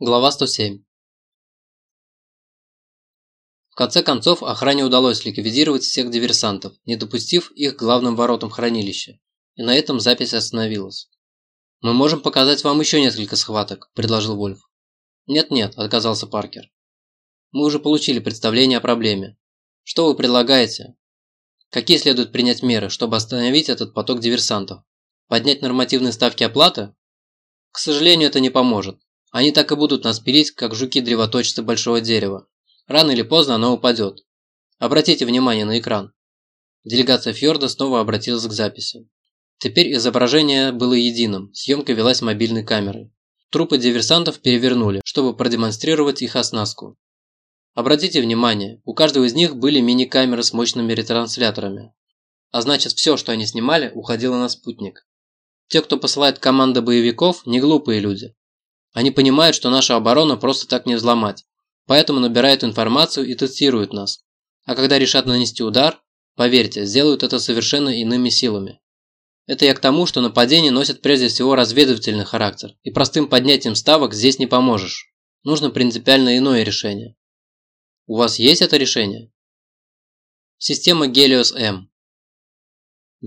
Глава 107 В конце концов, охране удалось ликвидировать всех диверсантов, не допустив их к главным воротам хранилища, и на этом запись остановилась. «Мы можем показать вам еще несколько схваток», – предложил Вольф. «Нет-нет», – отказался Паркер. «Мы уже получили представление о проблеме. Что вы предлагаете? Какие следует принять меры, чтобы остановить этот поток диверсантов? Поднять нормативные ставки оплаты? К сожалению, это не поможет. Они так и будут нас пилить, как жуки-древоточцы большого дерева. Рано или поздно оно упадет. Обратите внимание на экран. Делегация Фьорда снова обратилась к записи. Теперь изображение было единым, съемка велась мобильной камерой. Трупы диверсантов перевернули, чтобы продемонстрировать их оснастку. Обратите внимание, у каждого из них были мини-камеры с мощными ретрансляторами. А значит, все, что они снимали, уходило на спутник. Те, кто посылает команды боевиков, не глупые люди. Они понимают, что нашу оборону просто так не взломать, поэтому набирают информацию и тестируют нас. А когда решат нанести удар, поверьте, сделают это совершенно иными силами. Это я к тому, что нападения носят прежде всего разведывательный характер, и простым поднятием ставок здесь не поможешь. Нужно принципиально иное решение. У вас есть это решение? Система Helios M.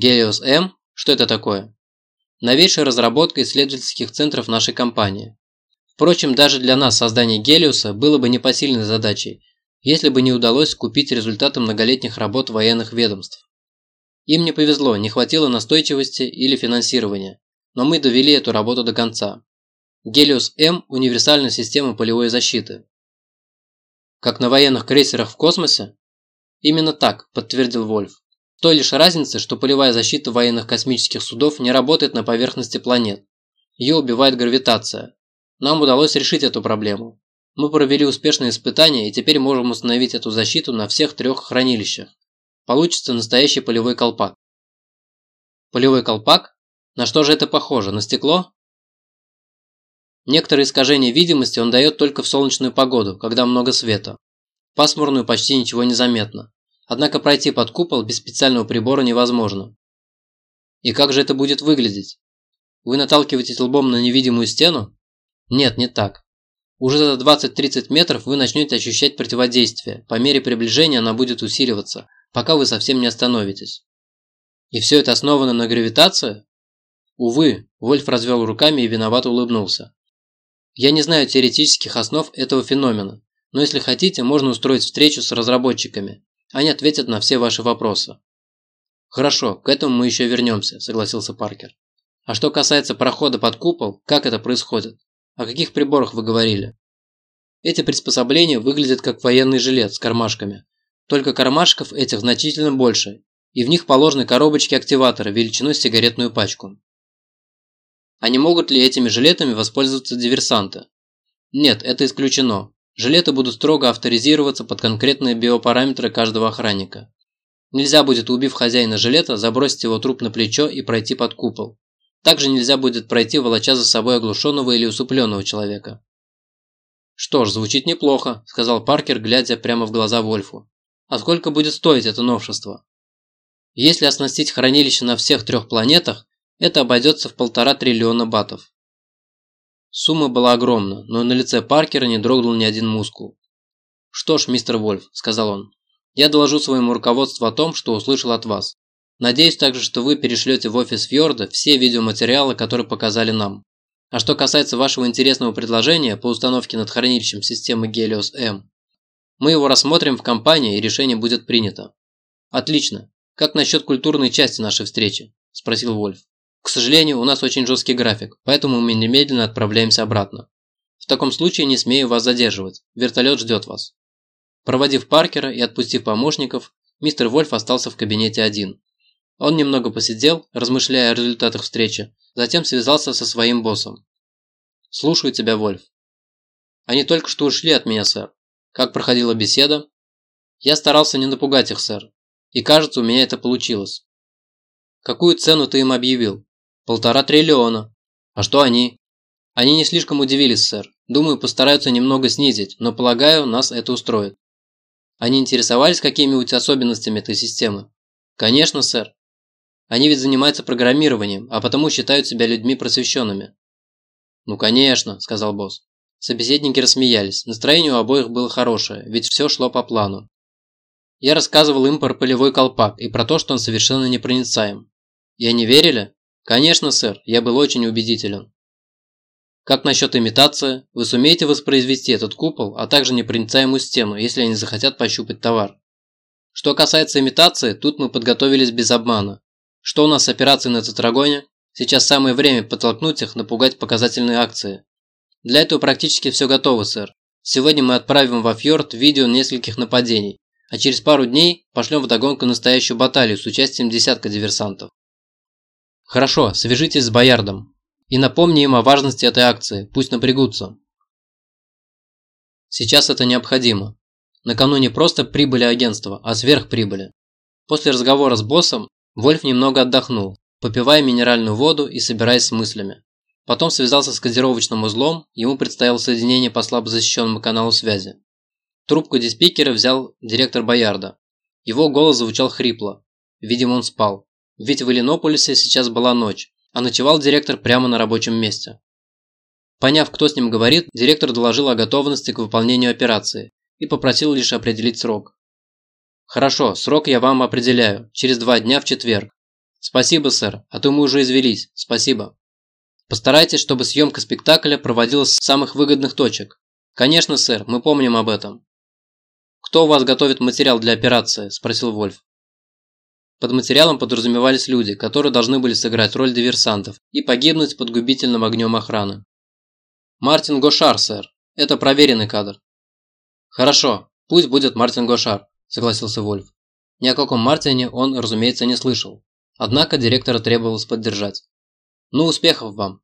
Helios M? Что это такое? Новейшая разработка исследовательских центров нашей компании. Впрочем, даже для нас создание Гелиуса было бы непосильной задачей, если бы не удалось купить результаты многолетних работ военных ведомств. Им не повезло, не хватило настойчивости или финансирования, но мы довели эту работу до конца. Гелиус М – универсальная система полевой защиты. Как на военных крейсерах в космосе? Именно так, подтвердил Вольф. Той лишь разница, что полевая защита военных космических судов не работает на поверхности планет. Ее убивает гравитация, нам удалось решить эту проблему. Мы провели успешные испытания и теперь можем установить эту защиту на всех трех хранилищах. Получится настоящий полевой колпак. Полевой колпак? На что же это похоже? На стекло? Некоторые искажения видимости он дает только в солнечную погоду, когда много света. В пасмурную почти ничего не заметно. Однако пройти под купол без специального прибора невозможно. И как же это будет выглядеть? Вы наталкиваетесь лбом на невидимую стену? Нет, не так. Уже за 20-30 метров вы начнете ощущать противодействие. По мере приближения она будет усиливаться, пока вы совсем не остановитесь. И все это основано на гравитации? Увы, Вольф развел руками и виновато улыбнулся. Я не знаю теоретических основ этого феномена, но если хотите, можно устроить встречу с разработчиками. Они ответят на все ваши вопросы. Хорошо, к этому мы еще вернемся, согласился Паркер. А что касается прохода под купол, как это происходит? О каких приборах вы говорили? Эти приспособления выглядят как военный жилет с кармашками. Только кармашков этих значительно больше, и в них положены коробочки-активаторы величиной с сигаретную пачку. Не могут ли этими жилетами воспользоваться диверсанты? Нет, это исключено. Жилеты будут строго авторизироваться под конкретные биопараметры каждого охранника. Нельзя будет, убив хозяина жилета, забросить его труп на плечо и пройти под купол. Также нельзя будет пройти, волоча за собой оглушенного или усыпленного человека. «Что ж, звучит неплохо», – сказал Паркер, глядя прямо в глаза Вольфу. «А сколько будет стоить это новшество?» «Если оснастить хранилище на всех трех планетах, это обойдется в полтора триллиона батов». Сумма была огромна, но на лице Паркера не дрогнул ни один мускул. «Что ж, мистер Вольф», – сказал он, – «я доложу своему руководству о том, что услышал от вас. Надеюсь также, что вы перешлете в офис Фьорда все видеоматериалы, которые показали нам. А что касается вашего интересного предложения по установке над хранилищем системы Helios M, мы его рассмотрим в компании и решение будет принято. Отлично. Как насчет культурной части нашей встречи? Спросил Вольф. К сожалению, у нас очень жесткий график, поэтому мы немедленно отправляемся обратно. В таком случае не смею вас задерживать. Вертолет ждет вас. Проводив Паркера и отпустив помощников, мистер Вольф остался в кабинете один. Он немного посидел, размышляя о результатах встречи, затем связался со своим боссом. «Слушаю тебя, Вольф». «Они только что ушли от меня, сэр. Как проходила беседа?» «Я старался не напугать их, сэр. И кажется, у меня это получилось». «Какую цену ты им объявил?» «Полтора триллиона». «А что они?» «Они не слишком удивились, сэр. Думаю, постараются немного снизить, но полагаю, нас это устроит». «Они интересовались какими-нибудь особенностями этой системы?» «Конечно, сэр. Они ведь занимаются программированием, а потому считают себя людьми просвещенными. «Ну конечно», – сказал босс. Собеседники рассмеялись. Настроение у обоих было хорошее, ведь все шло по плану. Я рассказывал им про полевой колпак и про то, что он совершенно непроницаем. И они верили? Конечно, сэр, я был очень убедителен. Как насчет имитации? Вы сумеете воспроизвести этот купол, а также непроницаемую стену, если они захотят пощупать товар? Что касается имитации, тут мы подготовились без обмана. Что у нас с операцией на Тетрагоне? Сейчас самое время подтолкнуть их, напугать показательные акции. Для этого практически все готово, сэр. Сегодня мы отправим во фьорд видео нескольких нападений, а через пару дней пошлем вдогонку настоящую баталию с участием десятка диверсантов. Хорошо, свяжитесь с Боярдом. И напомни им о важности этой акции, пусть напрягутся. Сейчас это необходимо. Накануне просто прибыли агентства, а сверхприбыли. После разговора с боссом Вольф немного отдохнул, попивая минеральную воду и собираясь с мыслями. Потом связался с кодировочным узлом, ему предстояло соединение по слабо защищенному каналу связи. Трубку диспикера взял директор Боярда. Его голос звучал хрипло. Видимо, он спал. Ведь в Иллинополисе сейчас была ночь, а ночевал директор прямо на рабочем месте. Поняв, кто с ним говорит, директор доложил о готовности к выполнению операции и попросил лишь определить срок. «Хорошо, срок я вам определяю, через два дня в четверг. Спасибо, сэр, а то мы уже извелись, спасибо». Постарайтесь, чтобы съемка спектакля проводилась с самых выгодных точек. Конечно, сэр, мы помним об этом. Кто у вас готовит материал для операции? Спросил Вольф. Под материалом подразумевались люди, которые должны были сыграть роль диверсантов и погибнуть под губительным огнем охраны. Мартин Гошар, сэр. Это проверенный кадр. Хорошо, пусть будет Мартин Гошар, согласился Вольф. Ни о каком Мартине он, разумеется, не слышал. Однако директора требовалось поддержать. Ну, успехов вам!